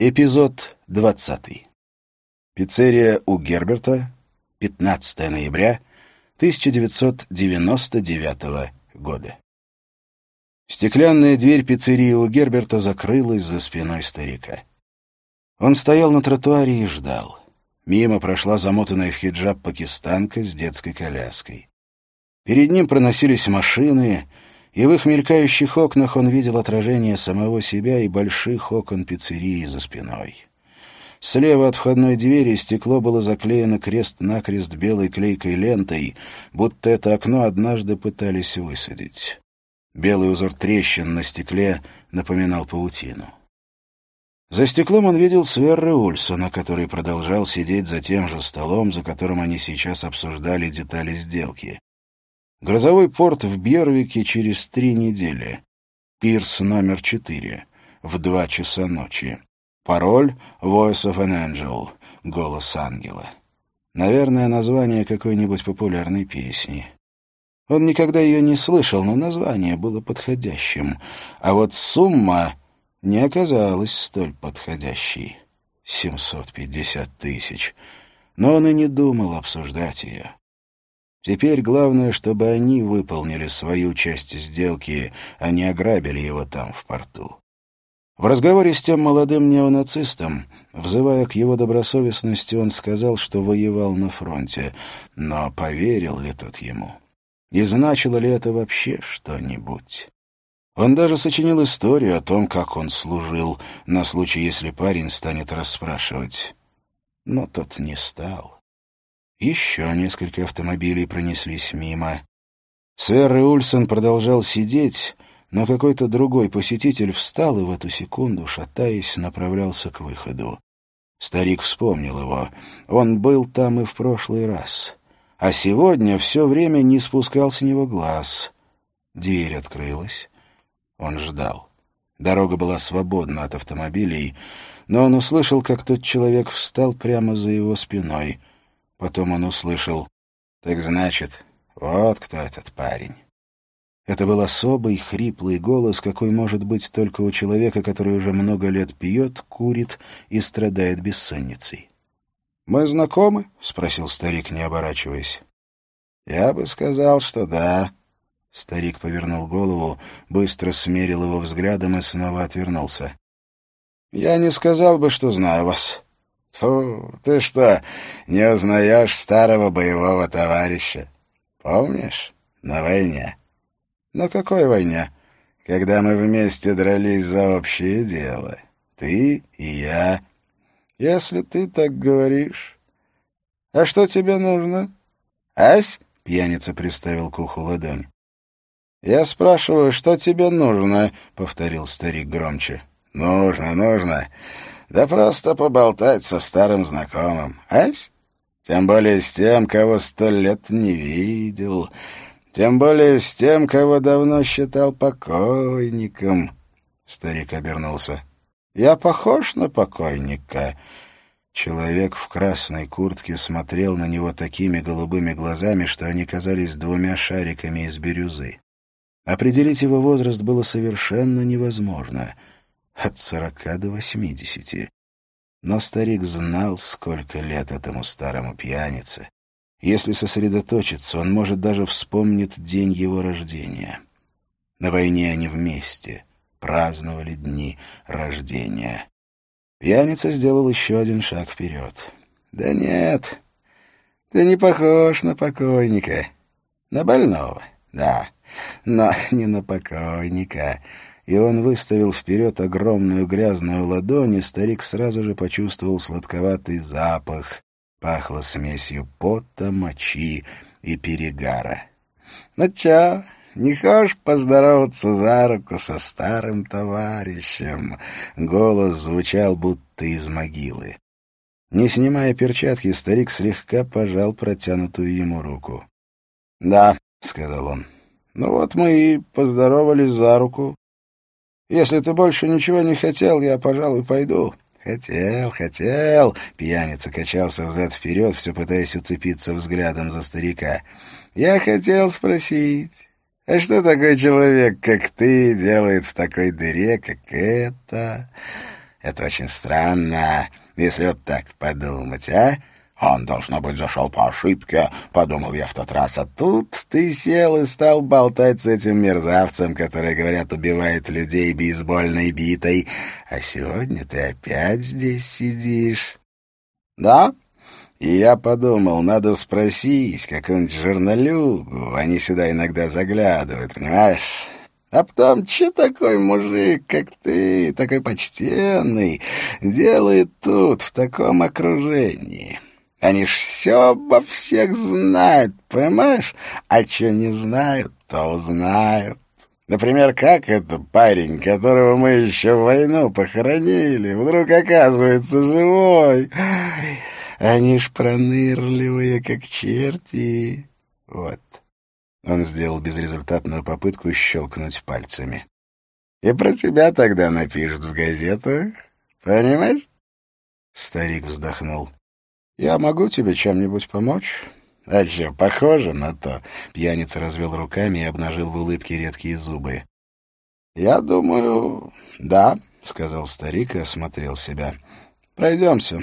Эпизод 20. Пиццерия у Герберта, 15 ноября 1999 года. Стеклянная дверь пиццерии у Герберта закрылась за спиной старика. Он стоял на тротуаре и ждал. Мимо прошла замотанная в хиджаб пакистанка с детской коляской. Перед ним проносились машины, и в их мелькающих окнах он видел отражение самого себя и больших окон пиццерии за спиной. Слева от входной двери стекло было заклеено крест-накрест белой клейкой лентой, будто это окно однажды пытались высадить. Белый узор трещин на стекле напоминал паутину. За стеклом он видел Сверра Ульсона, который продолжал сидеть за тем же столом, за которым они сейчас обсуждали детали сделки. Грозовой порт в Бьервике через три недели. Пирс номер четыре. В два часа ночи. Пароль «Voice of an Angel» — «Голос ангела». Наверное, название какой-нибудь популярной песни. Он никогда ее не слышал, но название было подходящим. А вот сумма не оказалась столь подходящей. 750 тысяч. Но он и не думал обсуждать ее. Теперь главное, чтобы они выполнили свою часть сделки, а не ограбили его там, в порту. В разговоре с тем молодым неонацистом, взывая к его добросовестности, он сказал, что воевал на фронте, но поверил ли тот ему? И значило ли это вообще что-нибудь? Он даже сочинил историю о том, как он служил, на случай, если парень станет расспрашивать. Но тот не стал. Еще несколько автомобилей пронеслись мимо. Сэр Ульсон продолжал сидеть, но какой-то другой посетитель встал и в эту секунду, шатаясь, направлялся к выходу. Старик вспомнил его. Он был там и в прошлый раз. А сегодня все время не спускал с него глаз. Дверь открылась. Он ждал. Дорога была свободна от автомобилей, но он услышал, как тот человек встал прямо за его спиной — Потом он услышал «Так значит, вот кто этот парень». Это был особый хриплый голос, какой может быть только у человека, который уже много лет пьет, курит и страдает бессонницей. «Мы знакомы?» — спросил старик, не оборачиваясь. «Я бы сказал, что да». Старик повернул голову, быстро смерил его взглядом и снова отвернулся. «Я не сказал бы, что знаю вас. Фу, ты что, не узнаешь старого боевого товарища? Помнишь? На войне. На какой войне? Когда мы вместе дрались за общее дело. Ты и я. Если ты так говоришь. А что тебе нужно? Ась? Пьяница приставил к уху ладонь. «Я спрашиваю, что тебе нужно?» — повторил старик громче. «Нужно, нужно. Да просто поболтать со старым знакомым, ась? Тем более с тем, кого сто лет не видел. Тем более с тем, кого давно считал покойником. Старик обернулся. «Я похож на покойника?» Человек в красной куртке смотрел на него такими голубыми глазами, что они казались двумя шариками из бирюзы. Определить его возраст было совершенно невозможно — от сорока до восьмидесяти. Но старик знал, сколько лет этому старому пьянице. Если сосредоточиться, он, может, даже вспомнит день его рождения. На войне они вместе праздновали дни рождения. Пьяница сделал еще один шаг вперед. «Да нет, ты не похож на покойника. На больного, да, но не на покойника и он выставил вперед огромную грязную ладонь, и старик сразу же почувствовал сладковатый запах. Пахло смесью пота, мочи и перегара. «Ну чё, не хочешь поздороваться за руку со старым товарищем?» Голос звучал будто из могилы. Не снимая перчатки, старик слегка пожал протянутую ему руку. «Да», — сказал он, — «ну вот мы и поздоровались за руку. Если ты больше ничего не хотел, я, пожалуй, пойду». «Хотел, хотел!» — пьяница качался взад-вперед, все пытаясь уцепиться взглядом за старика. «Я хотел спросить, а что такой человек, как ты, делает в такой дыре, как эта?» Это очень странно, если вот так подумать, а? Он, должно быть, зашел по ошибке, — подумал я в тот раз. А тут ты сел и стал болтать с этим мерзавцем, который, говорят, убивает людей бейсбольной битой. А сегодня ты опять здесь сидишь. Да? И я подумал, надо спросить какого-нибудь журналюгу. Они сюда иногда заглядывают, понимаешь? А потом, что такой мужик, как ты, такой почтенный, делает тут, в таком окружении?» Они ж все обо всех знают, понимаешь? А что не знают, то узнают. Например, как это парень, которого мы еще в войну похоронили, вдруг оказывается живой. Они ж пронырливые, как черти. Вот. Он сделал безрезультатную попытку щелкнуть пальцами. И про тебя тогда напишут в газетах, понимаешь? Старик вздохнул. «Я могу тебе чем-нибудь помочь?» «А что, похоже на то?» Пьяница развел руками и обнажил в улыбке редкие зубы. «Я думаю, да», — сказал старик и осмотрел себя. «Пройдемся.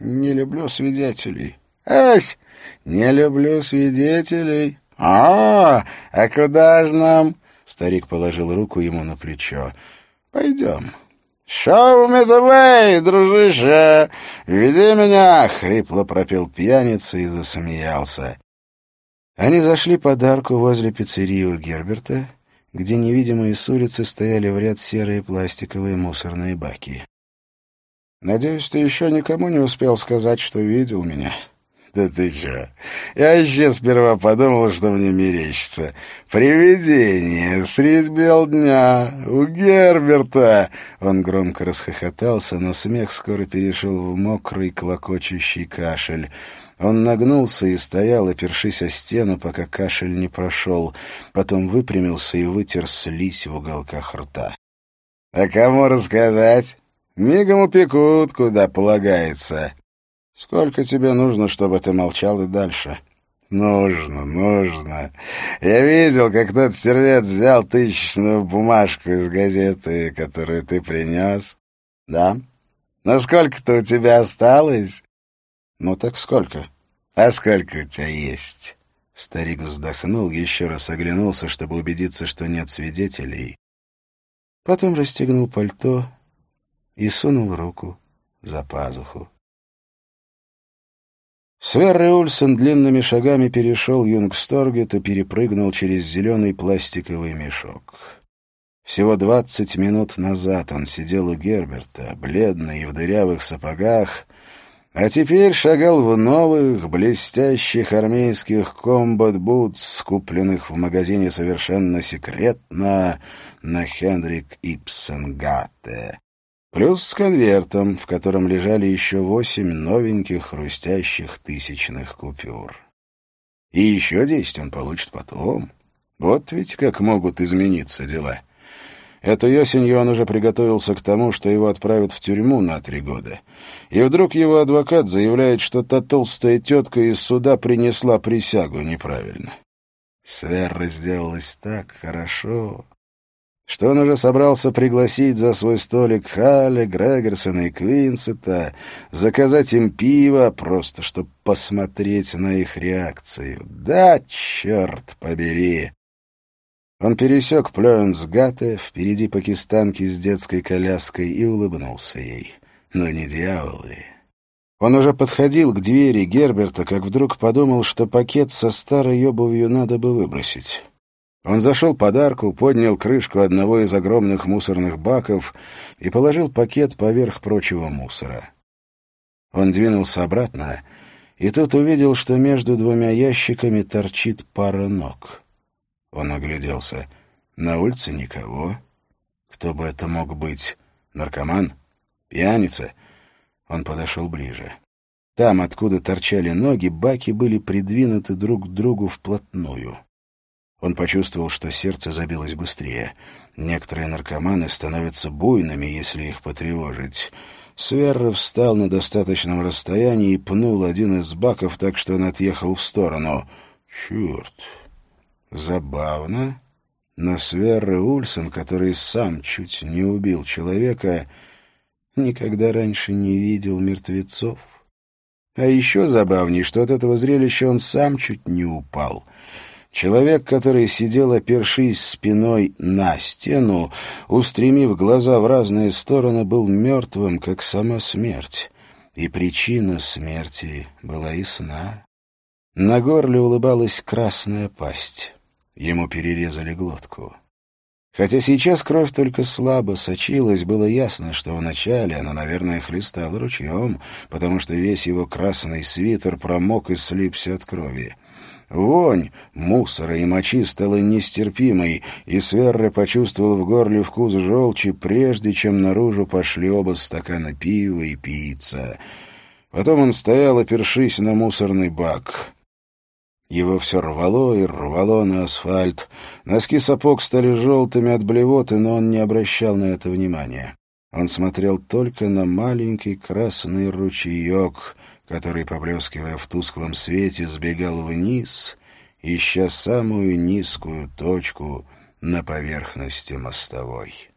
Не люблю свидетелей». «Ась, не люблю свидетелей». «А, а куда же нам?» Старик положил руку ему на плечо. «Пойдем». «Show me the дружище! Веди меня!» — хрипло пропел пьяница и засмеялся. Они зашли под арку возле пиццерии у Герберта, где невидимые с улицы стояли в ряд серые пластиковые мусорные баки. «Надеюсь, ты еще никому не успел сказать, что видел меня?» «Да ты чё? Я еще сперва подумал, что мне мерещится. Привидение средь бел дня у Герберта!» Он громко расхохотался, но смех скоро перешел в мокрый, клокочущий кашель. Он нагнулся и стоял, опершись о стену, пока кашель не прошел. Потом выпрямился и вытер слизь в уголках рта. «А кому рассказать? Мигом упекут, куда полагается». Сколько тебе нужно, чтобы ты молчал и дальше? Нужно, нужно. Я видел, как тот сервец взял тысячную бумажку из газеты, которую ты принес. Да? Насколько-то у тебя осталось? Ну так сколько? А сколько у тебя есть? Старик вздохнул, еще раз оглянулся, чтобы убедиться, что нет свидетелей. Потом расстегнул пальто и сунул руку за пазуху. Сверре Ульсен длинными шагами перешел Юнгсторгет и перепрыгнул через зеленый пластиковый мешок. Всего двадцать минут назад он сидел у Герберта, бледный и в дырявых сапогах, а теперь шагал в новых, блестящих армейских комбат-бутс, купленных в магазине совершенно секретно на Хендрик Ипсенгатте. Плюс с конвертом, в котором лежали еще восемь новеньких хрустящих тысячных купюр. И еще десять он получит потом. Вот ведь как могут измениться дела. Этой осенью он уже приготовился к тому, что его отправят в тюрьму на три года. И вдруг его адвокат заявляет, что та толстая тетка из суда принесла присягу неправильно. Сверра сделалось так хорошо что он уже собрался пригласить за свой столик Халля, Грегорсона и Квинсета, заказать им пиво, просто чтобы посмотреть на их реакцию. Да, черт побери! Он пересек Плёнсгате, впереди пакистанки с детской коляской, и улыбнулся ей. Ну, не дьявол ли? Он уже подходил к двери Герберта, как вдруг подумал, что пакет со старой обувью надо бы выбросить. Он зашел под арку, поднял крышку одного из огромных мусорных баков и положил пакет поверх прочего мусора. Он двинулся обратно и тут увидел, что между двумя ящиками торчит пара ног. Он огляделся. На улице никого. Кто бы это мог быть? Наркоман? Пьяница? Он подошел ближе. Там, откуда торчали ноги, баки были придвинуты друг к другу вплотную. Он почувствовал, что сердце забилось быстрее. Некоторые наркоманы становятся буйными, если их потревожить. Сверра встал на достаточном расстоянии и пнул один из баков так, что он отъехал в сторону. Черт! Забавно. Но Сверра Ульсон, который сам чуть не убил человека, никогда раньше не видел мертвецов. А еще забавней, что от этого зрелища он сам чуть не упал. Человек, который сидел, опершись спиной на стену, устремив глаза в разные стороны, был мертвым, как сама смерть. И причина смерти была ясна. На горле улыбалась красная пасть. Ему перерезали глотку. Хотя сейчас кровь только слабо сочилась, было ясно, что вначале она, наверное, хлестала ручьем, потому что весь его красный свитер промок и слипся от крови. Вонь мусора и мочи стала нестерпимой, и Сверре почувствовал в горле вкус желчи, прежде чем наружу пошли оба стакана пива и пицца. Потом он стоял, опершись на мусорный бак. Его все рвало и рвало на асфальт. Носки сапог стали желтыми от блевоты, но он не обращал на это внимания. Он смотрел только на маленький красный ручеек, который, поблескивая в тусклом свете, сбегал вниз, ища самую низкую точку на поверхности мостовой.